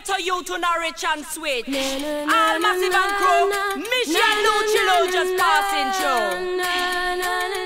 better you to now rich and sweet. All massive and crow, Michelle Lucillo just passing through.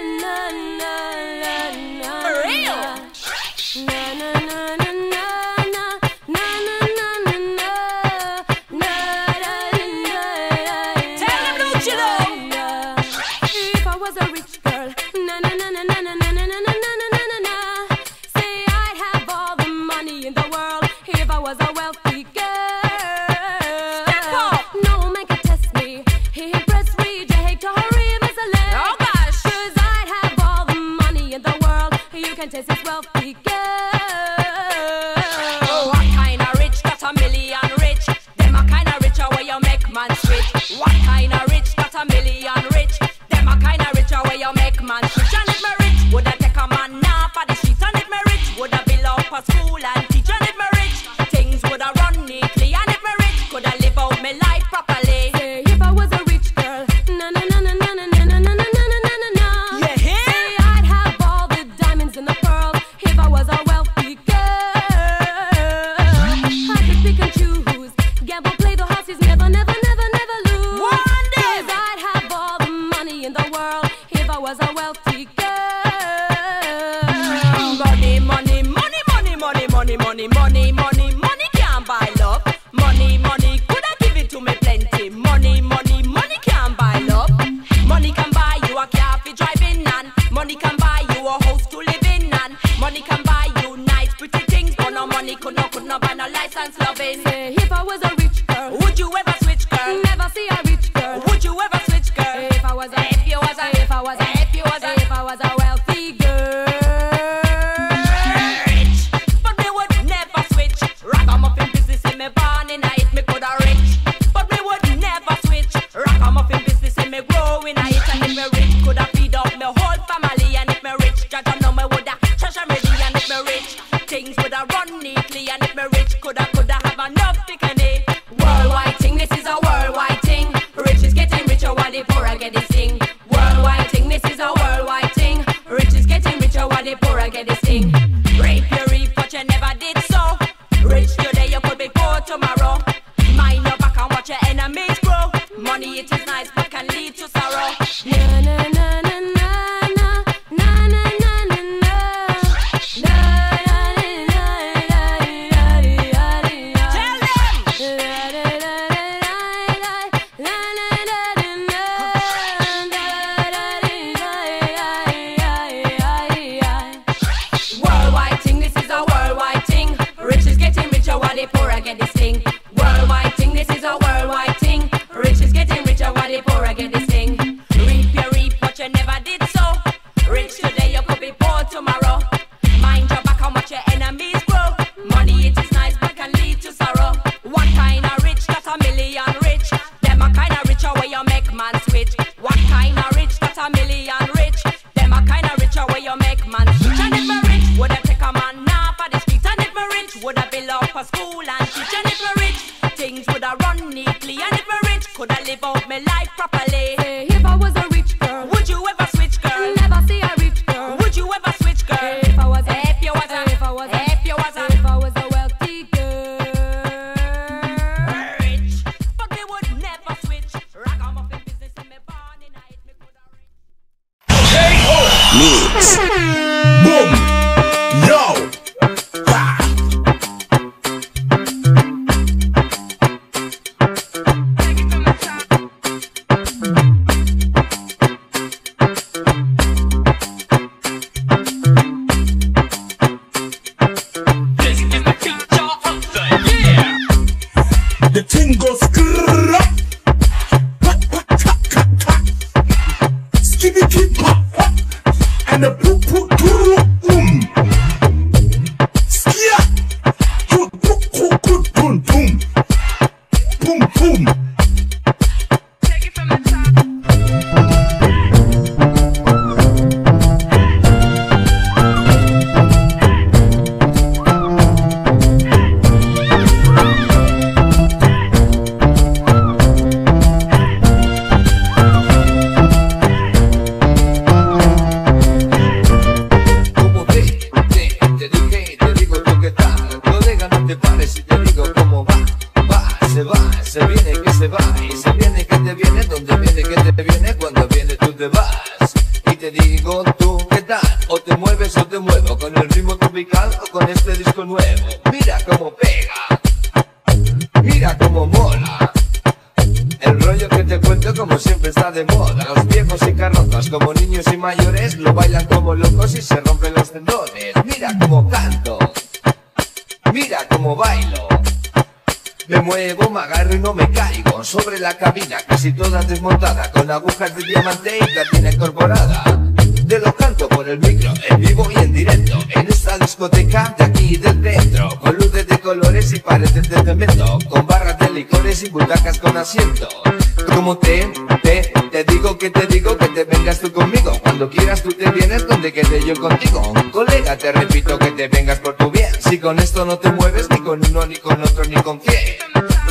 Como te, te, te digo que te digo que te vengas tú conmigo. Cuando quieras tú te vienes donde quede yo contigo. Colega, te repito que te vengas por tu bien. Si con esto no te mueves ni con uno, ni con otro, ni con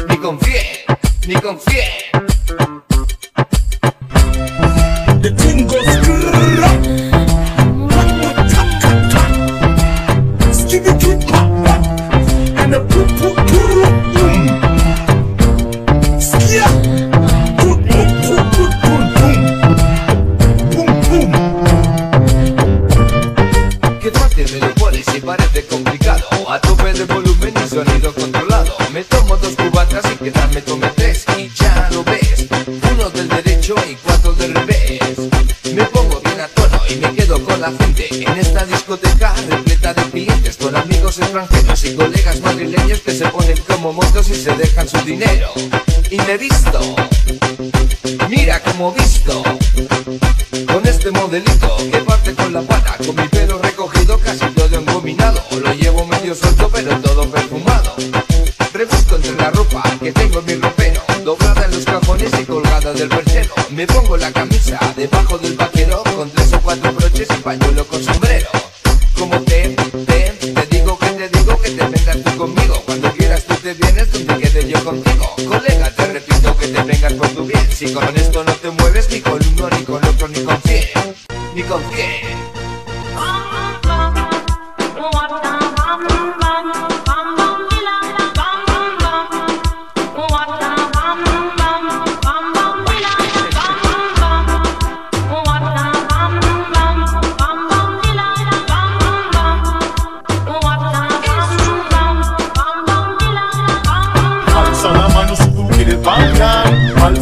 Ni con ni con En esta discoteca repleta de clientes Con amigos extranjeros y colegas madrileños Que se ponen como motos y se dejan su dinero. Y me visto Mira como visto con este modelito que parte con la pata Con mi pelo recogido casi todo engominado. Lo llevo medio suelto pero todo perfumado. Rebusco entre la ropa que tengo en mi ropero Doblada en los cajones y colgada del perchero. Me pongo la camisa debajo del vaquero Con pañuelo con sombrero. Como te, te, te digo que te digo que te vengas tú conmigo. Cuando quieras tú te vienes donde quede yo contigo. Colega, te repito que te vengas por tu bien. Si con esto no te mueves ni con uno, ni con otro, ni con quién Ni con quién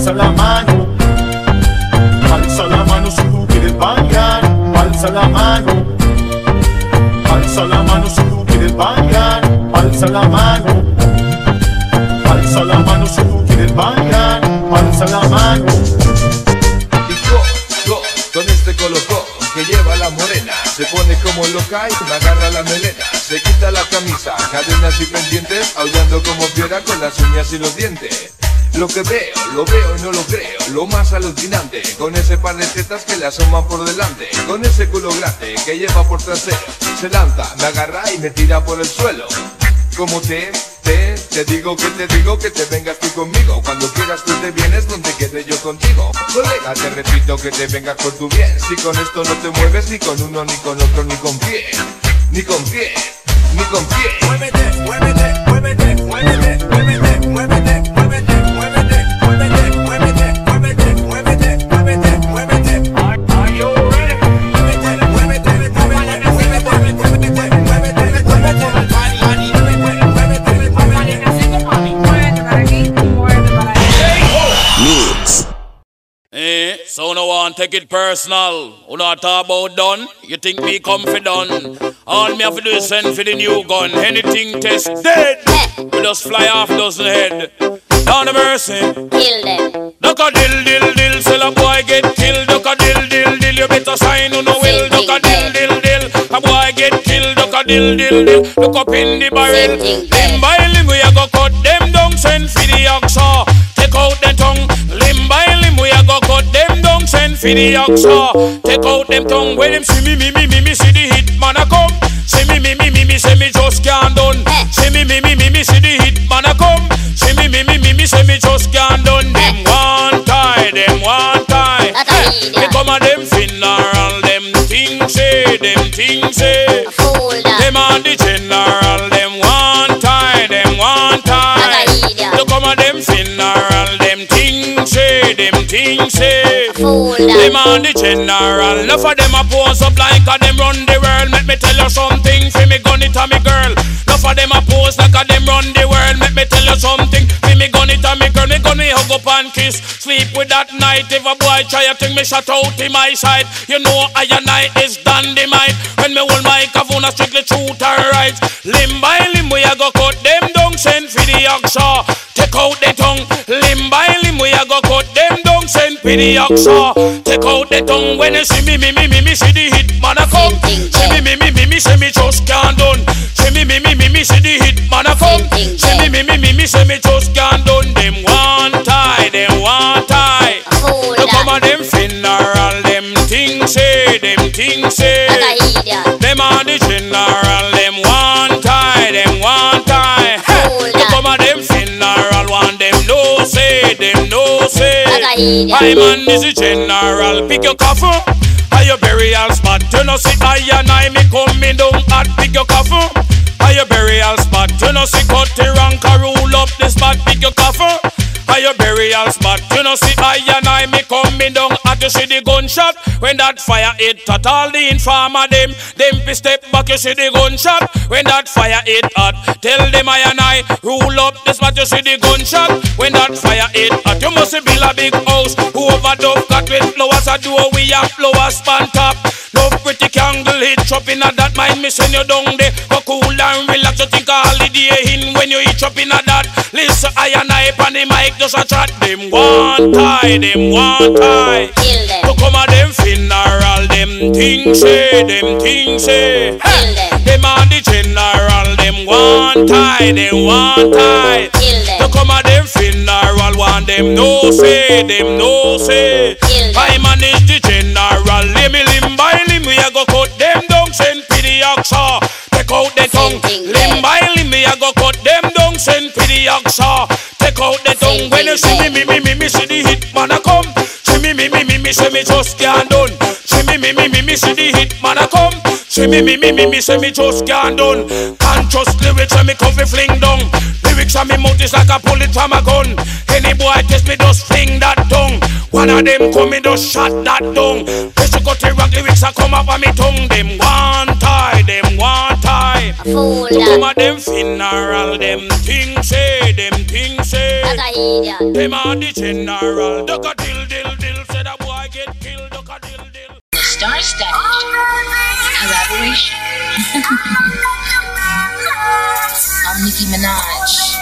alza la mano. Alza la mano si tú quieres bailar, alza la mano. Alza la mano si tú quieres bailar, alza la mano. Alza la mano si tú quieres bailar, alza la mano. Y con este colocó que lleva la morena Se pone como loca y me agarra la melena Se quita la camisa, cadenas y pendientes Aullando como fiera con las uñas y los dientes lo que veo, lo veo y no lo creo, lo más alucinante Con ese par de tetas que le asoman por delante. Con ese culo grande que lleva por trasero. Se lanza, me agarra y me tira por el suelo. Como te, te, te digo que te digo que te vengas tú conmigo. Cuando quieras tú te vienes donde quede yo contigo. Colega, te repito que te vengas por tu bien. Si con esto no te mueves ni con uno, ni con otro, ni con pie. Ni con pie, ni con pie. Muévete, muévete, muévete, muévete, muévete, muévete. So no one take it personal. Who not talk about done? You think me comfy done? All me have to do is send for the new gun. Anything test dead. We just fly off dozen head. Down the mercy. Kill them. Duck a dill dill dill, sell a boy get killed. Duck a dill dill dill, you better sign on no will. Duck a dill dill dill, a boy get killed. Duck a dill dill dill, look up in the barrel. Limb by limb we a go cut them down, send for the oxa. Take out the tongue, limb by limb we a go cut them down, send for the oxa. Ah. Take out them tongue, when them see me me me me me see the hit man a come. See me fool Them the general, enough of them a pose up like a them run the world. Let me tell you something, fi me gun it a me girl. Enough of them a pose like a them run the world. Let me tell you something, fi me gun it a me girl. Me gun me hug up and kiss, sleep with that night. If a boy try a thing, me shut out in my side. You know I and I is dynamite. When me hold microphone, a strictly truth and right. Limb by limb, we a go cut them down, send for the oxa. Ah. Take out the tongue, limb by limb, we a go cut them send for the oxa. Take out the tongue when you see me, me, me, me, me, see the hit man a come. See me, me, me, me, me, see me just can't done. See me, me, me, me, me, see the hit man a come. See me, me, me, me, me, see me just can't done. Them one tie, them one tie. Look come on them funeral, them things say, them things say. Like a idiot. Them on the general, I man is the general, pick your coffin. Are your burial spot? You know see I and I me coming down at pick your coffin. Are your burial spot? You know see Cutty Ranks up the spot, pick your coffin. Are your burial spot? You know see I and I me coming down at you see the gunshot when that fire hit at all the informer them. Them be step back you see the gunshot when that fire hit hot. Tell them I and I rule up the spot you see the gunshot when that fire hit hot. You must build a big house who overdove got with flowers a do we have flowers span top. No pretty candle hit chop in a that mind me send you down there. Cool and relax you think a holiday in when you eat chop in a that. Listen I and I on the mic just a chat them one tie them one tie. Kill them. To come a them funeral, them things say, them things say. Kill them. Them on the general, them one tie, them one tie. Kill To come a them funeral, one them no say, them no say. Kill them. I manage the general, limb limb by limb, we a go cut them down, send for the oxa. Ah. Out the tongue, limb by limb, we a go cut them down, send for the oxa. Take out the tongue, when you see me, me, me, me, me, see the hit man a come. See me, me, me, me, me, see me just can't done. See me, me, me, me, me, see the hit man a come. See me, me, me, me, me, see me just can't done. Conscious lyrics and me coffee fling down. Lyrics and me mouth is like a bullet from a gun. Any boy test me just fling that tongue. One of them come in just shot that tongue. Press cut the rock lyrics a come up on me tongue. Them one tie, them one tie. Fool come that. at them funeral, them things say, them things say. Like a idiot. Them are the general. Duck a dill dill dill. Said a boy get killed. Duck a dill dill. Star-studded collaboration. I'm Nicki Minaj.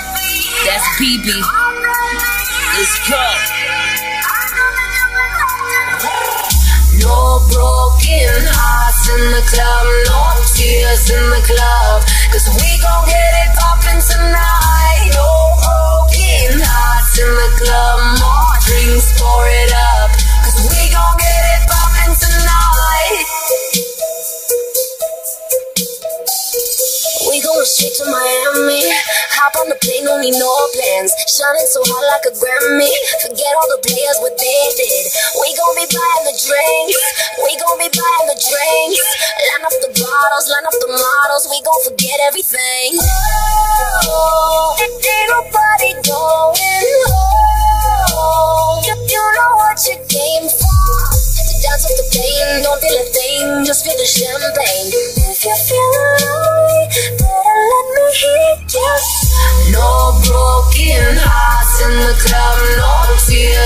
That's Bebe. Let's go. No broken hearts in the club, no tears in the club. Cause we gon' get it poppin' tonight. Hearts in the club, more drinks, pour it up. Cause we gon' get it poppin' tonight. We going straight to Miami. Hop on the plane, don't need no plans. Shining so hot like a Grammy. Forget all the players, what they did. We gon' be buying the drinks. We gon' be buying the drinks. Line up the bottles, line up the models. We gon' forget everything.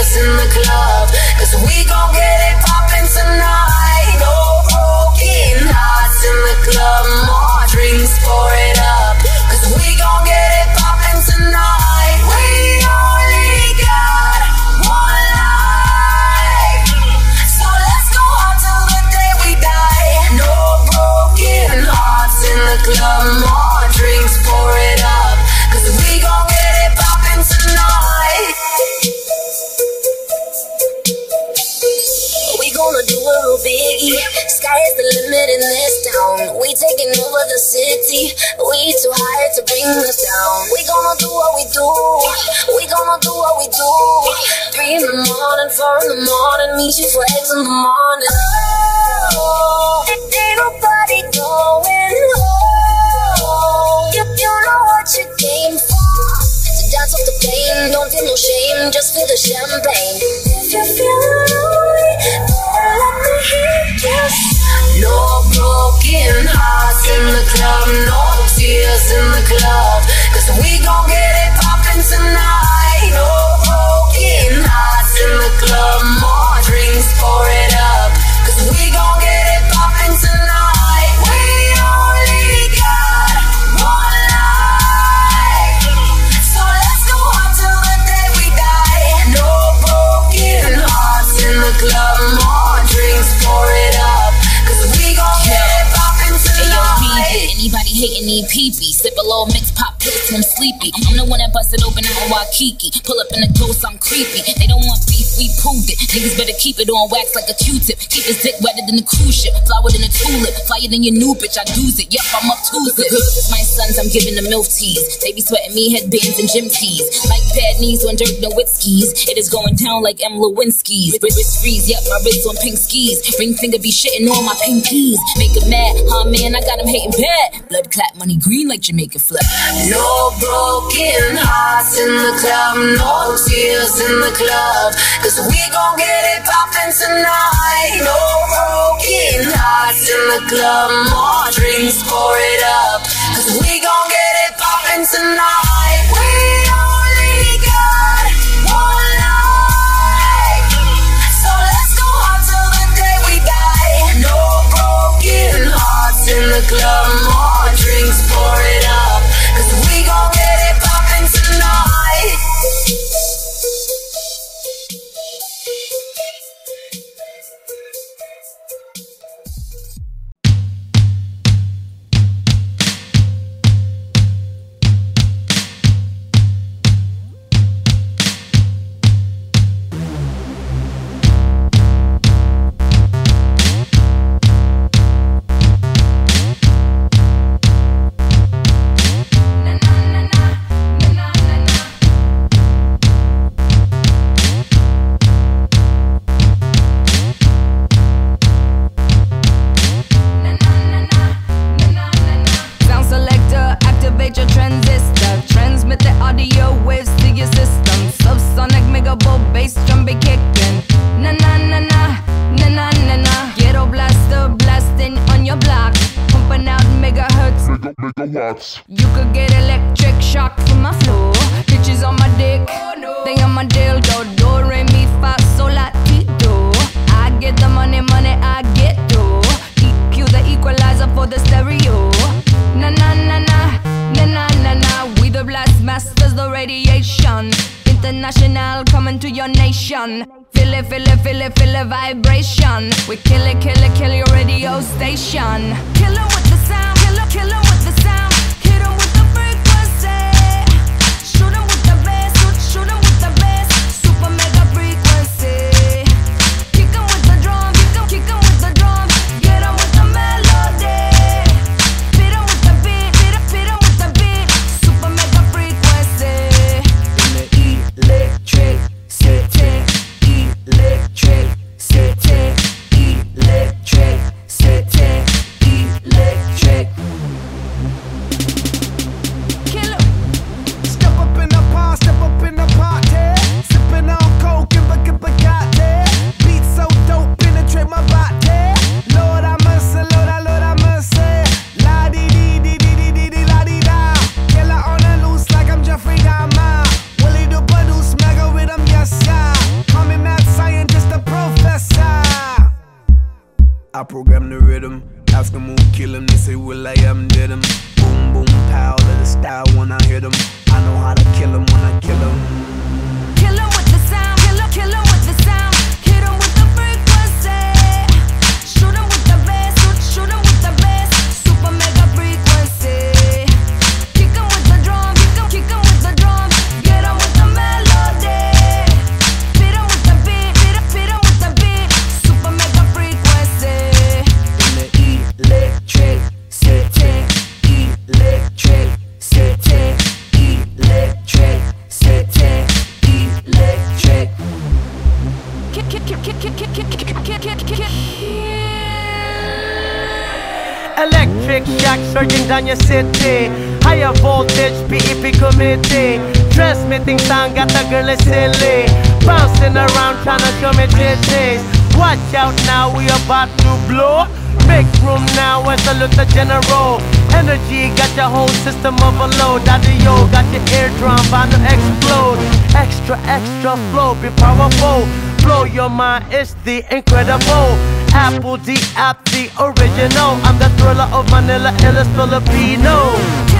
Tears in of the city. We too high to bring us down. We gonna do what we do. We gonna do what we do. Three in the morning, four in the morning. Meet you for eggs in the morning. Oh, ain't nobody going home. You, you know what you came for. To dance off the pain, don't feel no shame. Just feel the champagne. If you feel lonely, let me hear you. No broken heart in the club, no tears in the club, cause we gon' hating need pee pee. Sip a little mixed pop and I'm sleepy. I'm the one that busted open out of Waikiki. Pull up in the ghost, I'm creepy. They don't want beef, we proved it. Niggas better keep it on wax like a Q-tip. Keep his dick wetter than a cruise ship. Flower than a tulip. Flyer than your new bitch, I do it. Yep, I'm up to it. my sons, I'm giving them milk teas. They be sweating me headbands and gym tees. Like bad knees when Dirk Nowitzki's. It is going down like M. Lewinsky's. Wrist freeze, yep, my wrist on pink skis. Ring finger be shitting on my pink keys. Make him mad, huh man, I got him hating bad. Blood clap, money green like Jamaica flip. No broken hearts in the club, no tears in the club. Cause we gon' get it poppin' tonight. No broken hearts in the club, more drinks, pour it up. Cause we gon' get it poppin' tonight. We only got one. So let's go hard till the day we die. No broken hearts in the club, more thoughts. You think song got the girl is silly. Bouncing around trying to show me titties. Watch out now, we about to blow. Big room now as I look the general. Energy got your whole system overload. Audio got your eardrum bound to explode. Extra, extra flow, be powerful. Blow your mind, it's the incredible. Apple, D, app, the original. I'm the thriller of Manila, Illis Filipino.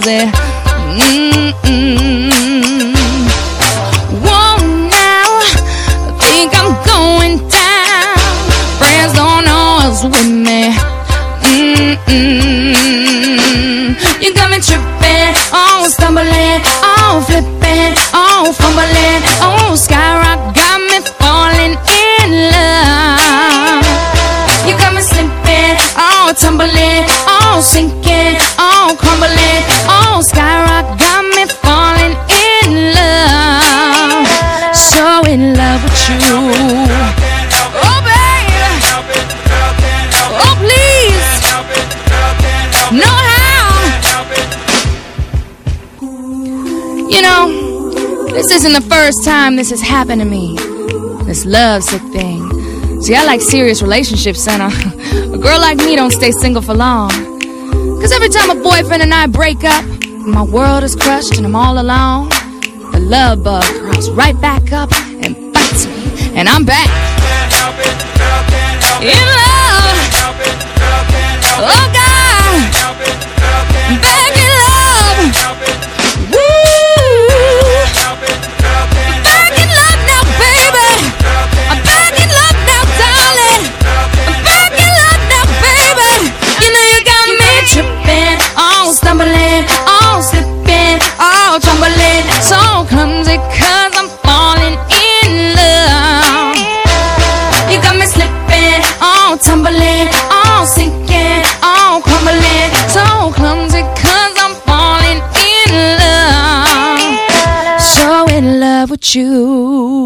Crazy. Time this has happened to me. This love sick thing. See, I like serious relationships, Santa. A girl like me don't stay single for long. Cause every time a boyfriend and I break up, my world is crushed and I'm all alone. The love bug crawls right back up and bites me, and I'm back. In love. Oh God. Back in love. Woo. Stumbling, oh slipping, oh tumbling, so clumsy 'cause I'm falling in love. You got me slipping, oh tumbling, oh sinking, oh crumbling, so clumsy 'cause I'm falling in love. So in love with you.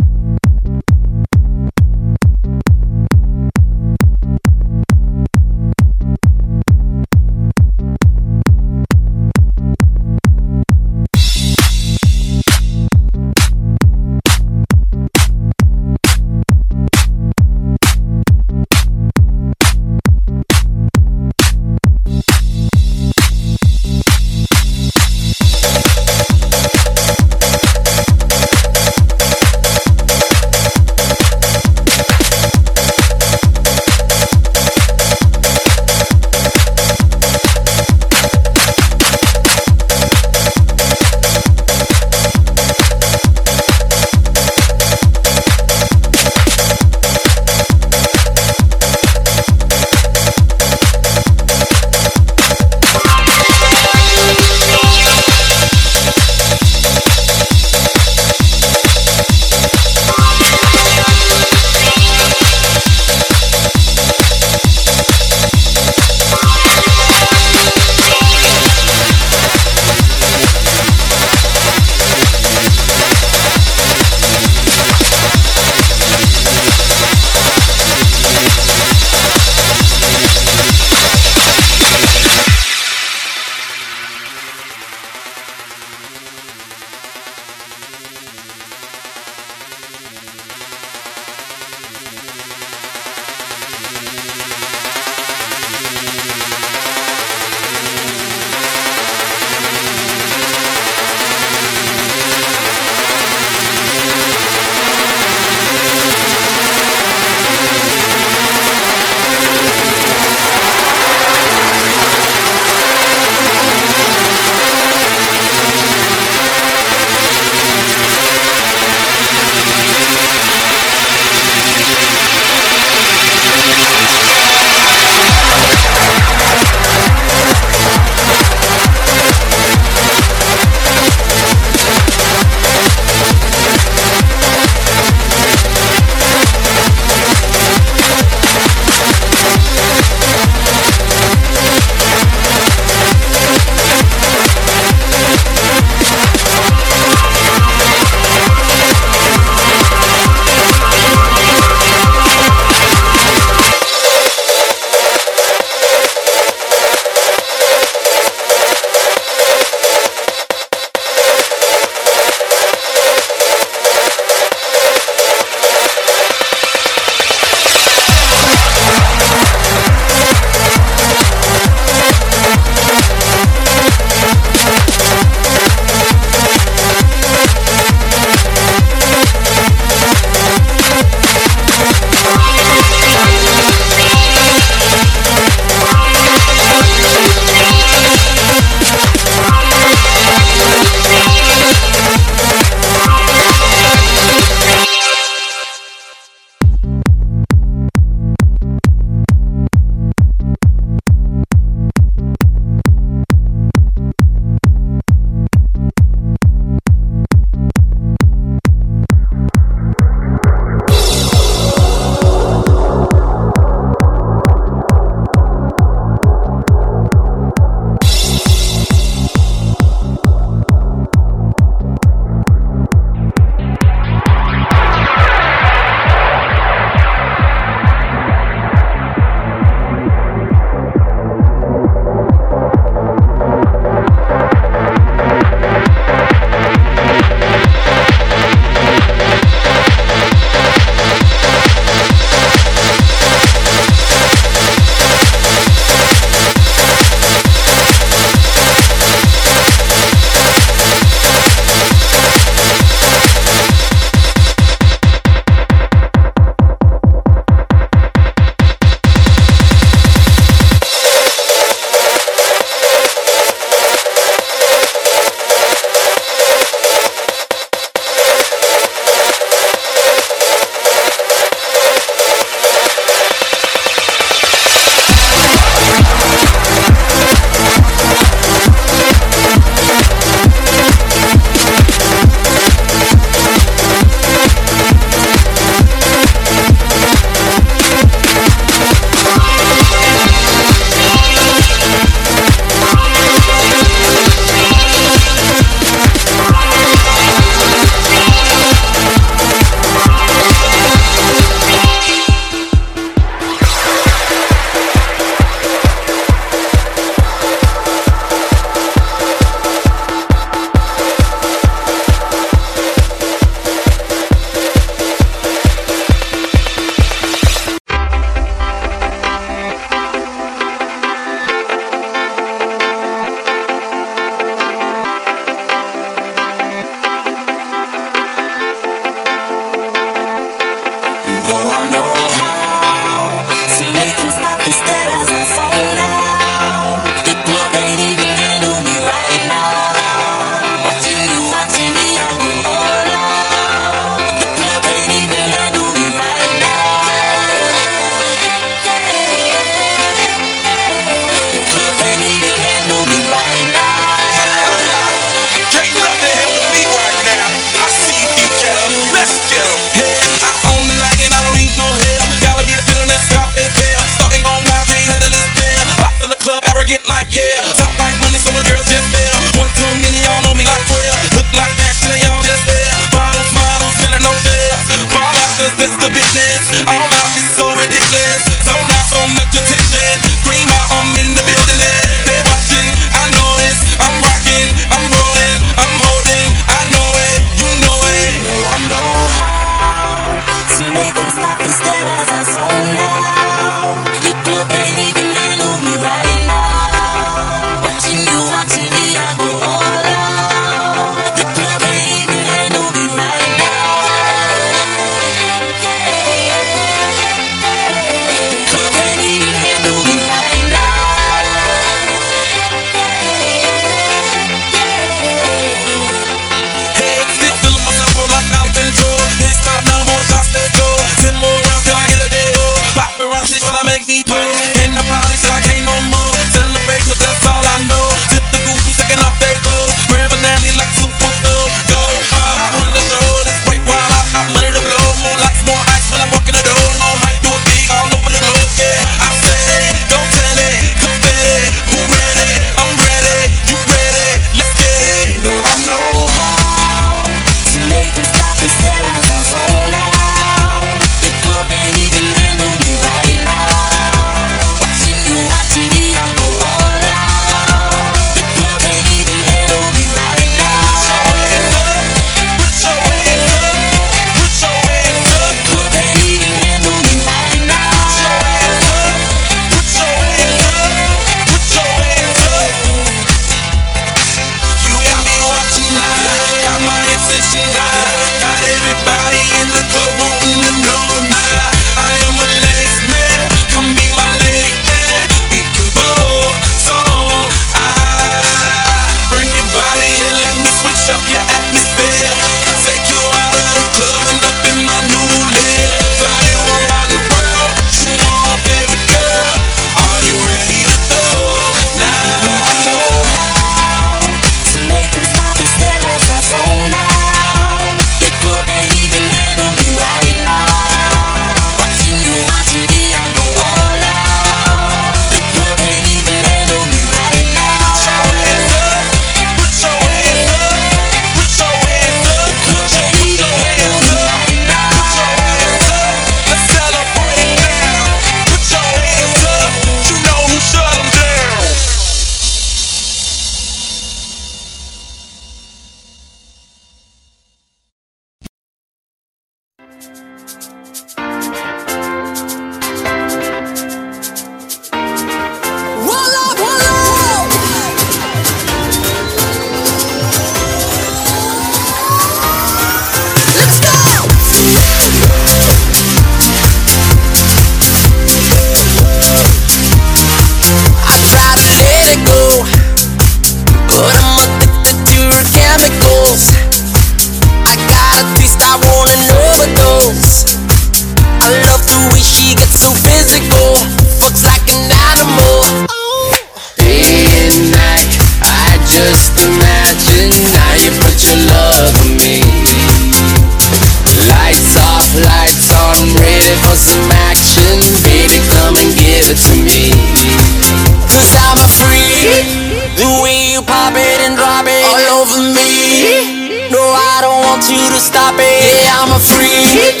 stop it. Yeah, I'm a freak.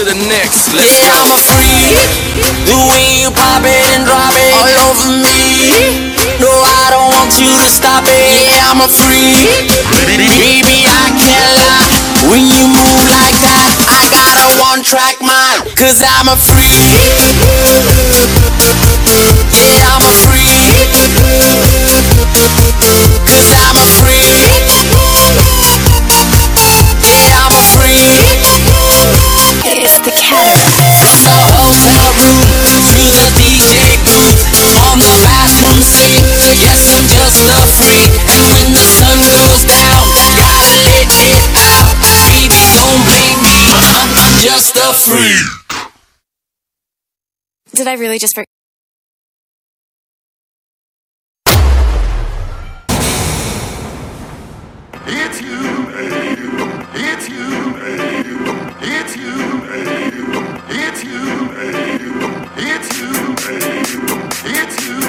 to the next. Let's yeah, I'm a freak. The way you pop it and drop it all over me. No, I don't want you to stop it. Yeah, I'm a freak. Baby, I can't lie. When you move like that, I got a one track mind. Cause I'm a freak. Yeah, I'm a freak. Did I really just break? It's you, it's you, it's you, it's you, it's you, it's you, it's you,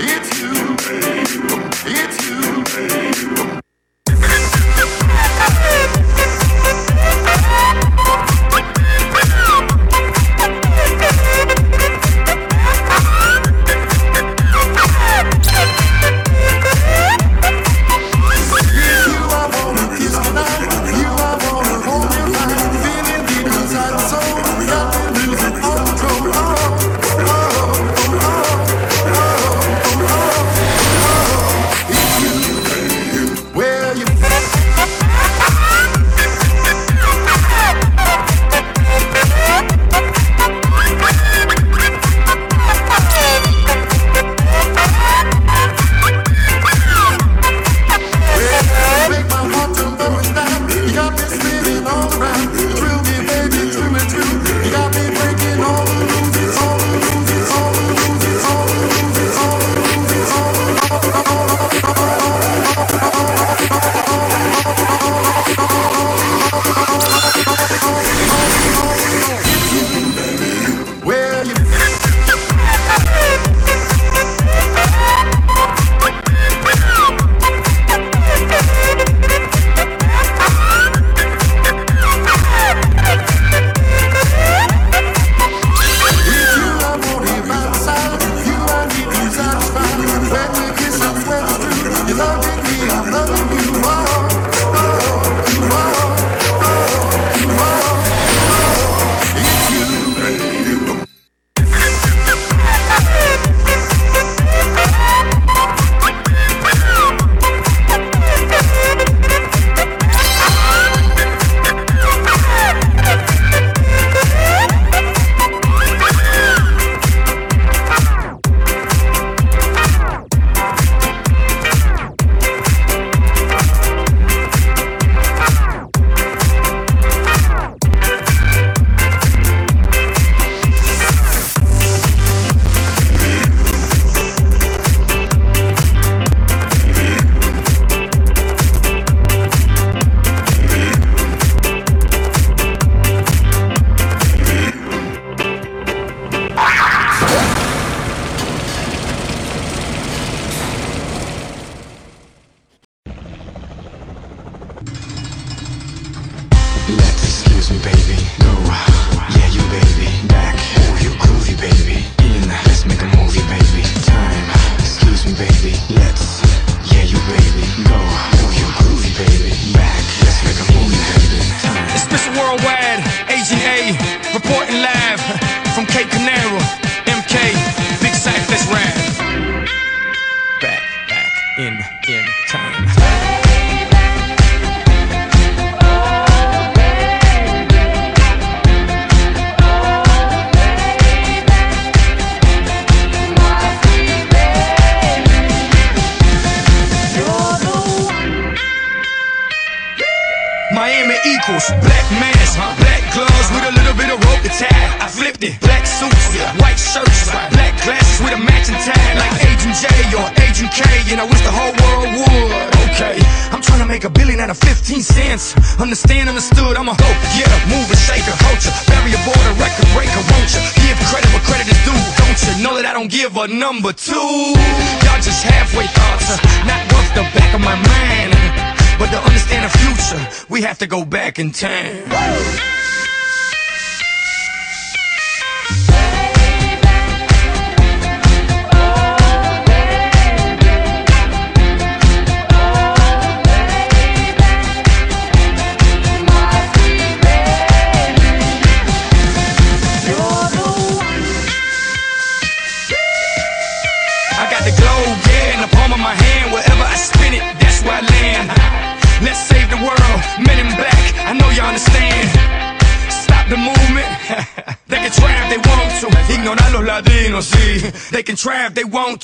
it's you, it's you, it's you.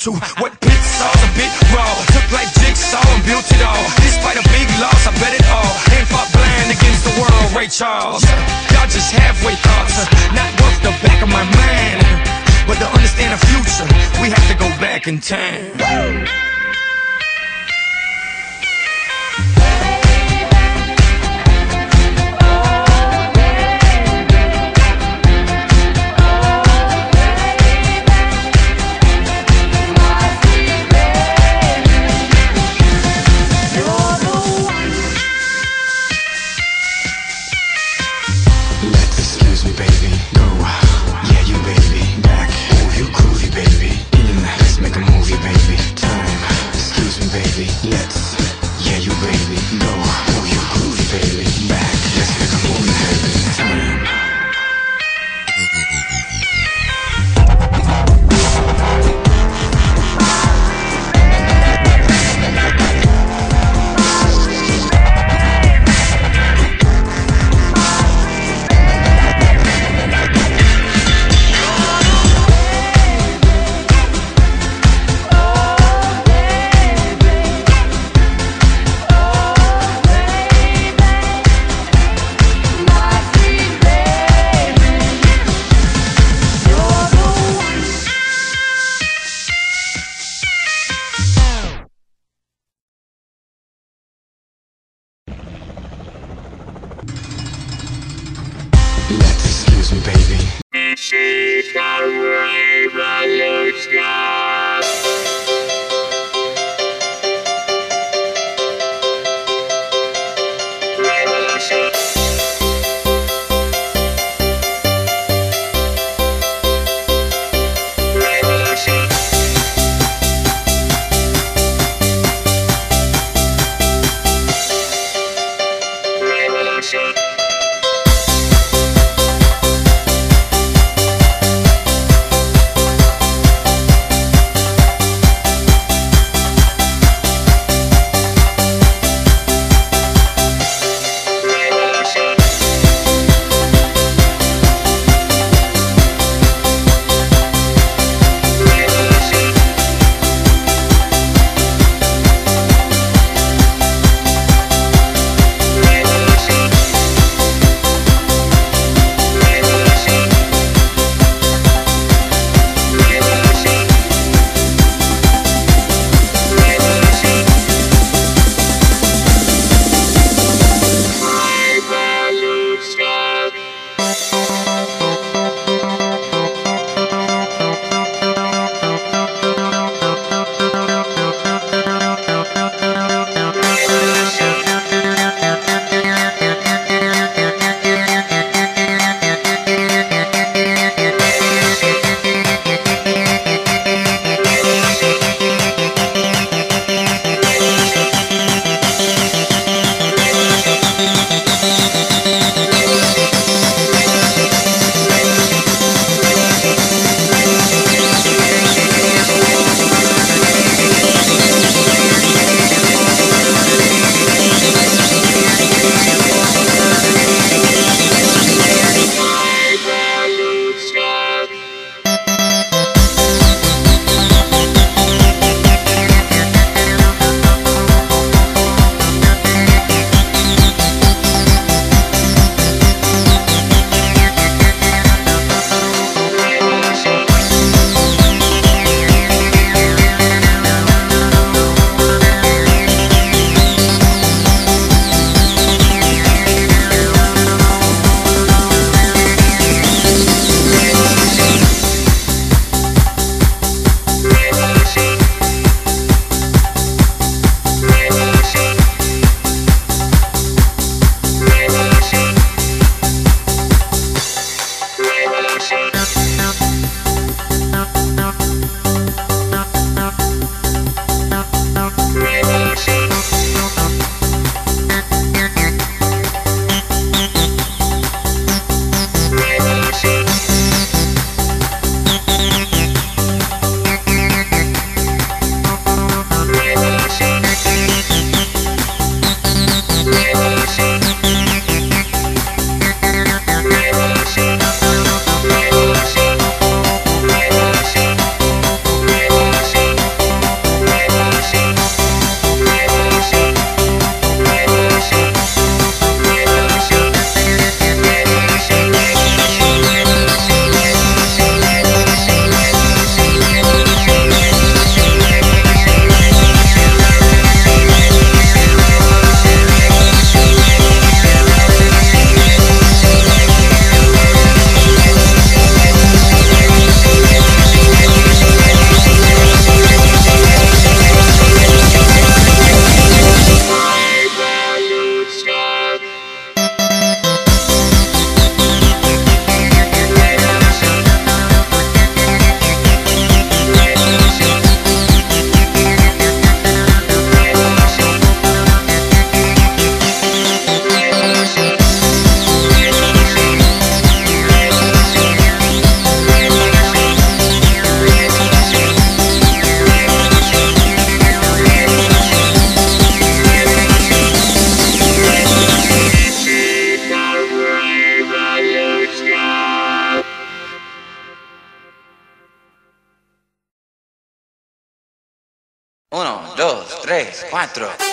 to What pit saws a bit raw Took like jigsaw and built it all. Despite a big loss, I bet it all. And fought blind against the world, Ray Charles. Y'all just halfway thoughts uh, Not worth the back of my mind. But to understand the future We have to go back in time. Tres, cuatro.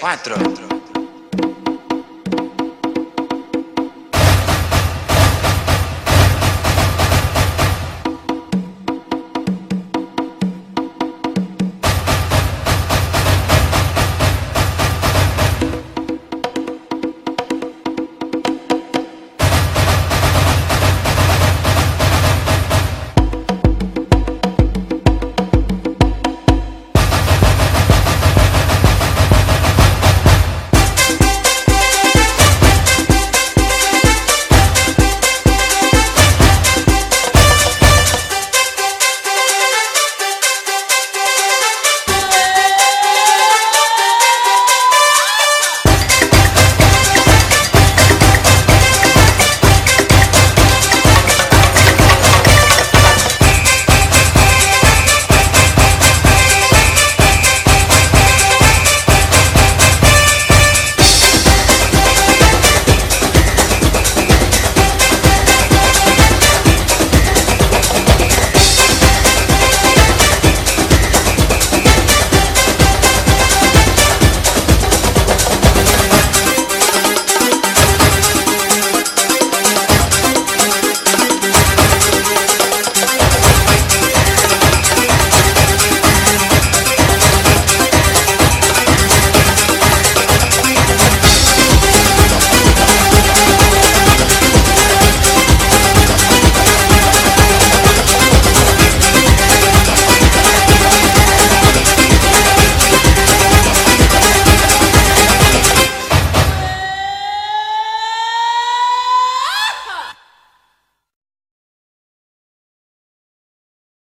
Cuatro.